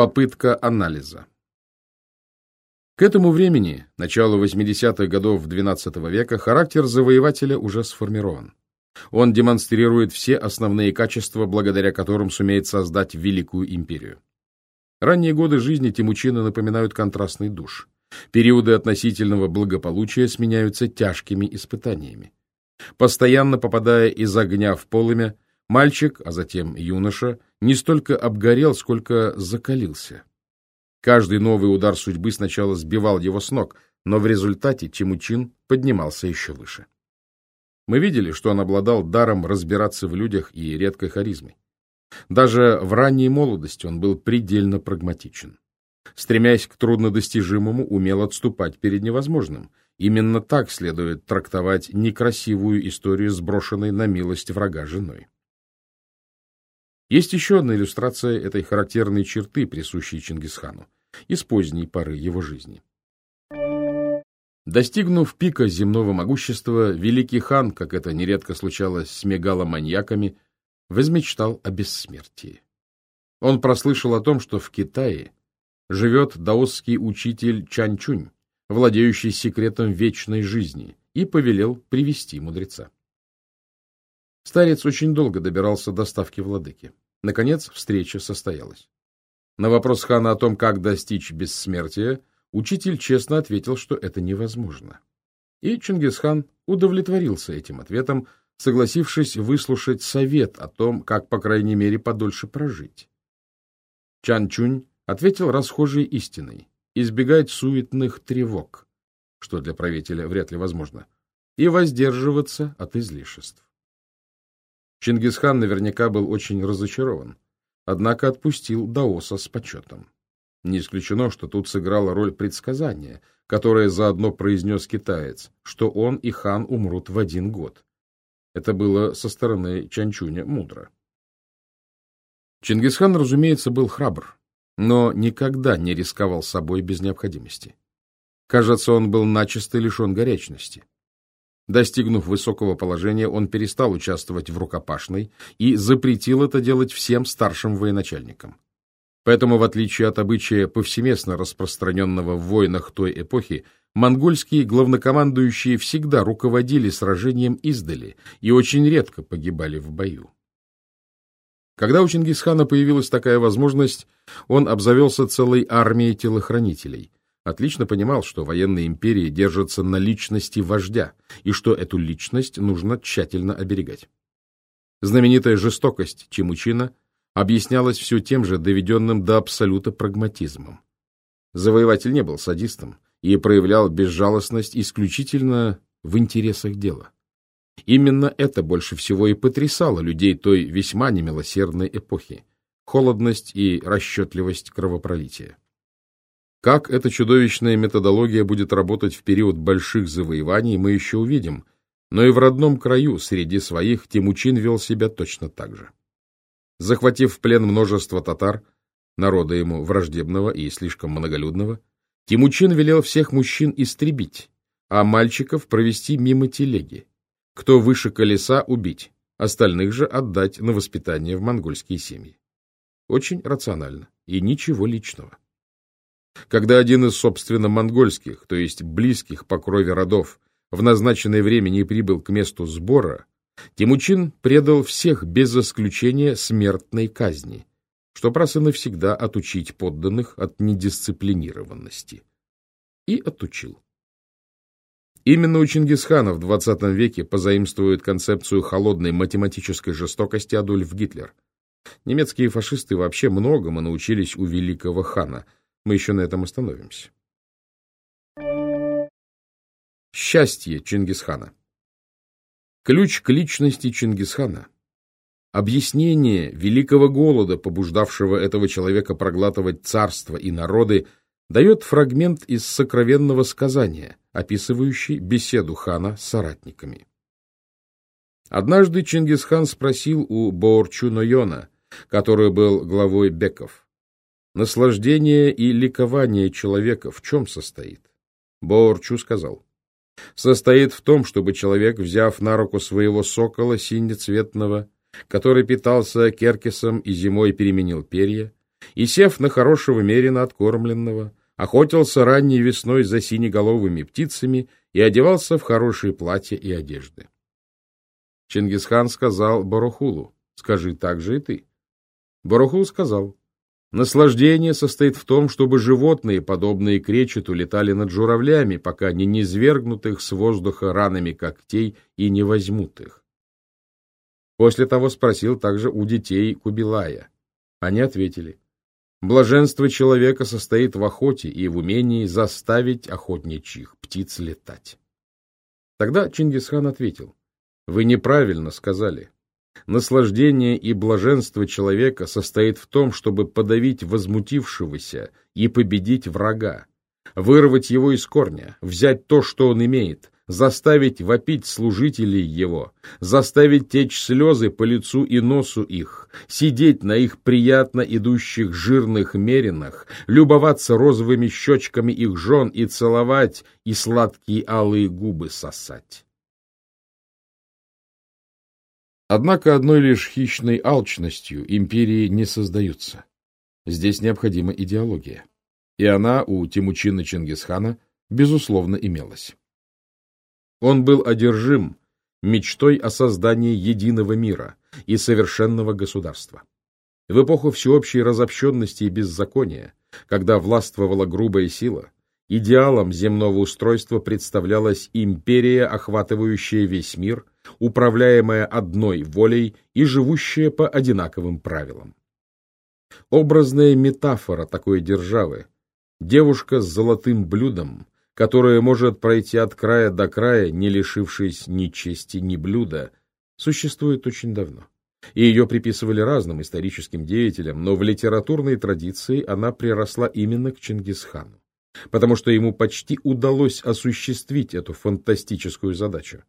Попытка анализа. К этому времени, началу 80-х годов XII века, характер завоевателя уже сформирован. Он демонстрирует все основные качества, благодаря которым сумеет создать великую империю. Ранние годы жизни Тимучина напоминают контрастный душ. Периоды относительного благополучия сменяются тяжкими испытаниями. Постоянно попадая из огня в полымя, мальчик, а затем юноша, не столько обгорел, сколько закалился. Каждый новый удар судьбы сначала сбивал его с ног, но в результате Тимучин поднимался еще выше. Мы видели, что он обладал даром разбираться в людях и редкой харизмой. Даже в ранней молодости он был предельно прагматичен. Стремясь к труднодостижимому, умел отступать перед невозможным. Именно так следует трактовать некрасивую историю, сброшенной на милость врага женой. Есть еще одна иллюстрация этой характерной черты, присущей Чингисхану, из поздней поры его жизни. Достигнув пика земного могущества, великий хан, как это нередко случалось с мегаломаньяками, возмечтал о бессмертии. Он прослышал о том, что в Китае живет даосский учитель Чанчунь, владеющий секретом вечной жизни, и повелел привести мудреца. Старец очень долго добирался до ставки владыки. Наконец, встреча состоялась. На вопрос хана о том, как достичь бессмертия, Учитель честно ответил, что это невозможно. И Чингисхан удовлетворился этим ответом, согласившись выслушать совет о том, как, по крайней мере, подольше прожить. Чан Чунь ответил расхожей истиной – избегать суетных тревог, что для правителя вряд ли возможно, и воздерживаться от излишеств. Чингисхан наверняка был очень разочарован, однако отпустил Даоса с почетом. Не исключено, что тут сыграла роль предсказания, которое заодно произнес китаец, что он и хан умрут в один год. Это было со стороны Чанчуня мудро. Чингисхан, разумеется, был храбр, но никогда не рисковал собой без необходимости. Кажется, он был начисто лишен горячности. Достигнув высокого положения, он перестал участвовать в рукопашной и запретил это делать всем старшим военачальникам. Поэтому, в отличие от обычая, повсеместно распространенного в войнах той эпохи, монгольские главнокомандующие всегда руководили сражением издали и очень редко погибали в бою. Когда у Чингисхана появилась такая возможность, он обзавелся целой армией телохранителей. Отлично понимал, что военные империи держатся на личности вождя, и что эту личность нужно тщательно оберегать. Знаменитая жестокость Чемучина объяснялось все тем же доведенным до абсолюта прагматизмом. Завоеватель не был садистом и проявлял безжалостность исключительно в интересах дела. Именно это больше всего и потрясало людей той весьма немилосердной эпохи – холодность и расчетливость кровопролития. Как эта чудовищная методология будет работать в период больших завоеваний, мы еще увидим, но и в родном краю среди своих Тимучин вел себя точно так же. Захватив в плен множество татар, народа ему враждебного и слишком многолюдного, Тимучин велел всех мужчин истребить, а мальчиков провести мимо телеги. Кто выше колеса — убить, остальных же отдать на воспитание в монгольские семьи. Очень рационально и ничего личного. Когда один из, собственно, монгольских, то есть близких по крови родов, в назначенное время не прибыл к месту сбора, Тимучин предал всех без исключения смертной казни, что раз и навсегда отучить подданных от недисциплинированности. И отучил. Именно у Чингисхана в XX веке позаимствует концепцию холодной математической жестокости Адольф Гитлер. Немецкие фашисты вообще многому научились у великого хана. Мы еще на этом остановимся. Счастье Чингисхана Ключ к личности Чингисхана. Объяснение великого голода, побуждавшего этого человека проглатывать царство и народы, дает фрагмент из сокровенного сказания, описывающий беседу хана с соратниками. Однажды Чингисхан спросил у Боорчу-Нойона, который был главой беков, наслаждение и ликование человека в чем состоит? Боорчу сказал, состоит в том, чтобы человек, взяв на руку своего сокола синецветного, который питался керкисом и зимой переменил перья, и, сев на хорошего мерина откормленного, охотился ранней весной за синеголовыми птицами и одевался в хорошие платья и одежды. Чингисхан сказал Барухулу, скажи так же и ты. Барухул сказал, наслаждение состоит в том, чтобы животные, подобные кречету, летали над журавлями, пока не низвергнут их с воздуха ранами когтей и не возьмут их. После того спросил также у детей Кубилая. Они ответили, блаженство человека состоит в охоте и в умении заставить охотничьих птиц летать. Тогда Чингисхан ответил, вы неправильно сказали. Наслаждение и блаженство человека состоит в том, чтобы подавить возмутившегося и победить врага, вырвать его из корня, взять то, что он имеет, заставить вопить служителей его, заставить течь слезы по лицу и носу их, сидеть на их приятно идущих жирных меринах, любоваться розовыми щечками их жен и целовать, и сладкие алые губы сосать. Однако одной лишь хищной алчностью империи не создаются. Здесь необходима идеология. И она у Тимучина Чингисхана, безусловно, имелась. Он был одержим мечтой о создании единого мира и совершенного государства. В эпоху всеобщей разобщенности и беззакония, когда властвовала грубая сила, идеалом земного устройства представлялась империя, охватывающая весь мир управляемая одной волей и живущая по одинаковым правилам. Образная метафора такой державы – девушка с золотым блюдом, которая может пройти от края до края, не лишившись ни чести, ни блюда, существует очень давно. И ее приписывали разным историческим деятелям, но в литературной традиции она приросла именно к Чингисхану, потому что ему почти удалось осуществить эту фантастическую задачу.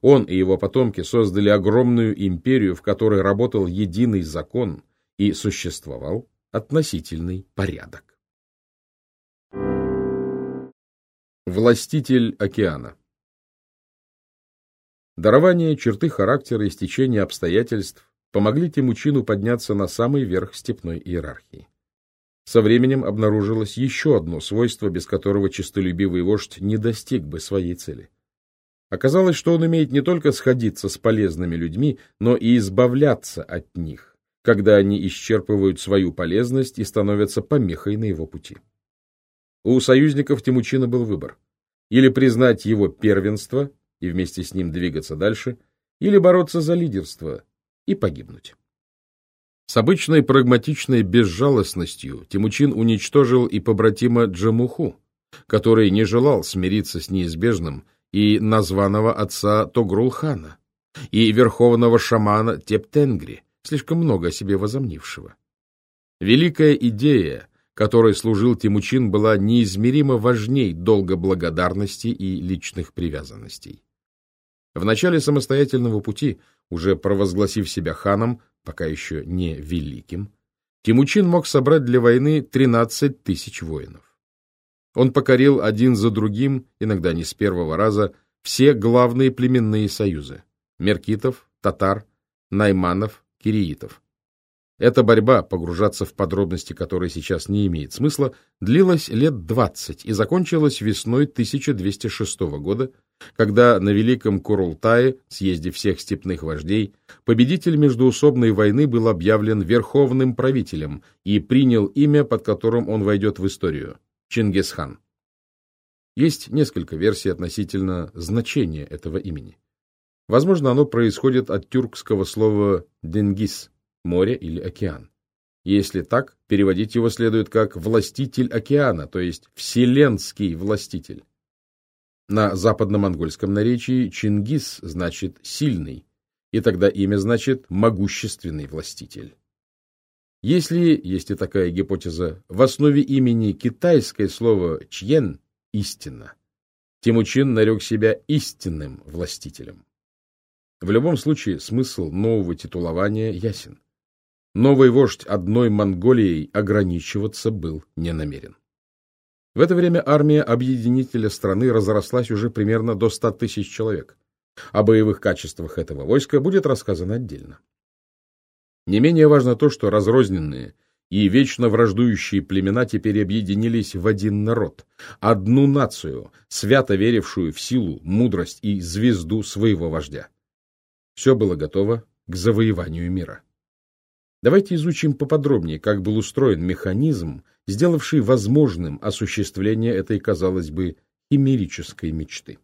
Он и его потомки создали огромную империю, в которой работал единый закон и существовал относительный порядок. Властитель океана Дарование, черты характера и стечение обстоятельств помогли Тимучину подняться на самый верх степной иерархии. Со временем обнаружилось еще одно свойство, без которого честолюбивый вождь не достиг бы своей цели – Оказалось, что он умеет не только сходиться с полезными людьми, но и избавляться от них, когда они исчерпывают свою полезность и становятся помехой на его пути. У союзников Тимучина был выбор. Или признать его первенство и вместе с ним двигаться дальше, или бороться за лидерство и погибнуть. С обычной прагматичной безжалостностью Тимучин уничтожил и побратима Джамуху, который не желал смириться с неизбежным и названного отца Тогрулхана, и верховного шамана Тептенгри, слишком много о себе возомнившего. Великая идея, которой служил Тимучин, была неизмеримо важней долга благодарности и личных привязанностей. В начале самостоятельного пути, уже провозгласив себя ханом, пока еще не великим, Тимучин мог собрать для войны 13 тысяч воинов. Он покорил один за другим, иногда не с первого раза, все главные племенные союзы – меркитов, татар, найманов, кириитов. Эта борьба, погружаться в подробности которой сейчас не имеет смысла, длилась лет 20 и закончилась весной 1206 года, когда на Великом Курултае, съезде всех степных вождей, победитель междуусобной войны был объявлен верховным правителем и принял имя, под которым он войдет в историю Чингисхан. Есть несколько версий относительно значения этого имени. Возможно, оно происходит от тюркского слова «денгис» — море или океан. Если так, переводить его следует как «властитель океана», то есть «вселенский властитель». На западно-монгольском наречии Чингис значит «сильный», и тогда имя значит «могущественный властитель». Если, есть и такая гипотеза, в основе имени китайское слово «чьен» — «истина», Тимучин нарек себя истинным властителем. В любом случае, смысл нового титулования ясен. Новый вождь одной Монголией ограничиваться был не намерен. В это время армия объединителя страны разрослась уже примерно до 100 тысяч человек. О боевых качествах этого войска будет рассказано отдельно. Не менее важно то, что разрозненные и вечно враждующие племена теперь объединились в один народ, одну нацию, свято верившую в силу, мудрость и звезду своего вождя. Все было готово к завоеванию мира. Давайте изучим поподробнее, как был устроен механизм, сделавший возможным осуществление этой, казалось бы, химерической мечты.